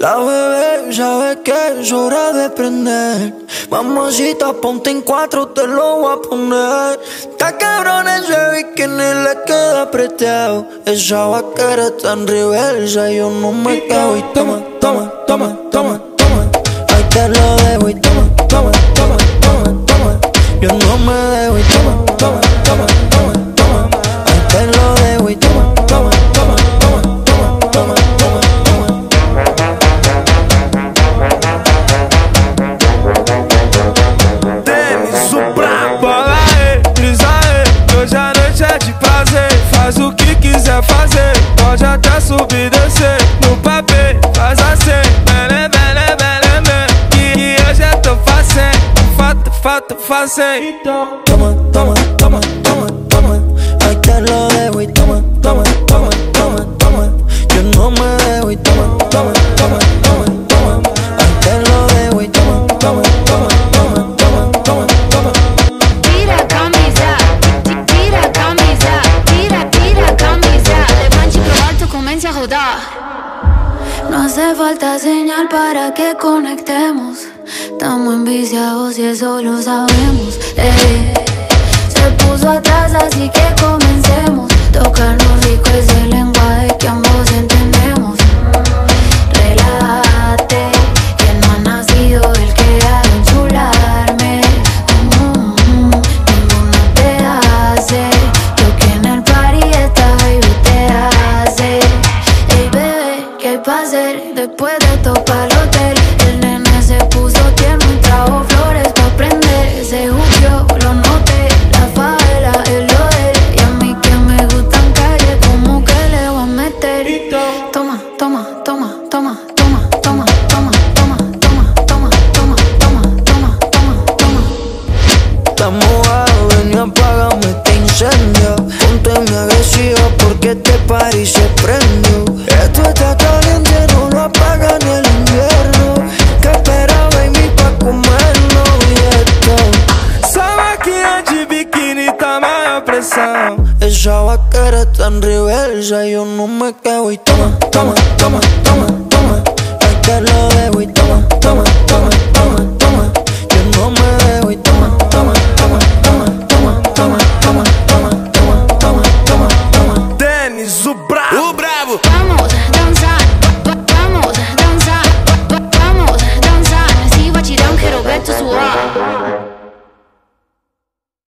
La bebé sabe que es hora de prender. Mamacita, ponte en cuatro, te lo voy a poner. Está cabrón ese bikini, le queda apretado. Esa vaquera está en reversa, yo no me quedo. Y toma, toma, toma, toma, toma. Ahí te lo dejo y toma, toma, toma, toma, toma. Yo no me dejo y toma, toma, toma, toma. Descer No papel, faz assim Bele, bele, bele, bele Que eu tô fazendo Fato, fato, fazendo Então Toma, toma, toma, toma, toma. No hace falta señal para que conectemos. Estamos enviciados y eso lo sabemos. eh. Se puso atrás, así que pa' después de topar el hotel? El nene se puso tierno y trajo flores pa' prender. Se juzgó, lo noté, la favela de él. Y a mí que me gustan calle, como que le voy a meter. Toma, toma, toma, toma, toma, toma, toma, toma, toma, toma, toma, toma, toma, toma, toma. Estamos mojado, ven y apágame este incendio. Ponte agresiva porque este party se prendió. Esto está en reversa Yo no me quedo y toma, toma, toma, toma, toma Es que lo debo y toma, toma, toma, toma, toma Yo no me dejo y toma, toma, toma, toma, toma, toma, toma, toma, toma, toma, toma, toma Denis, o bravo, o bravo Vamos dançar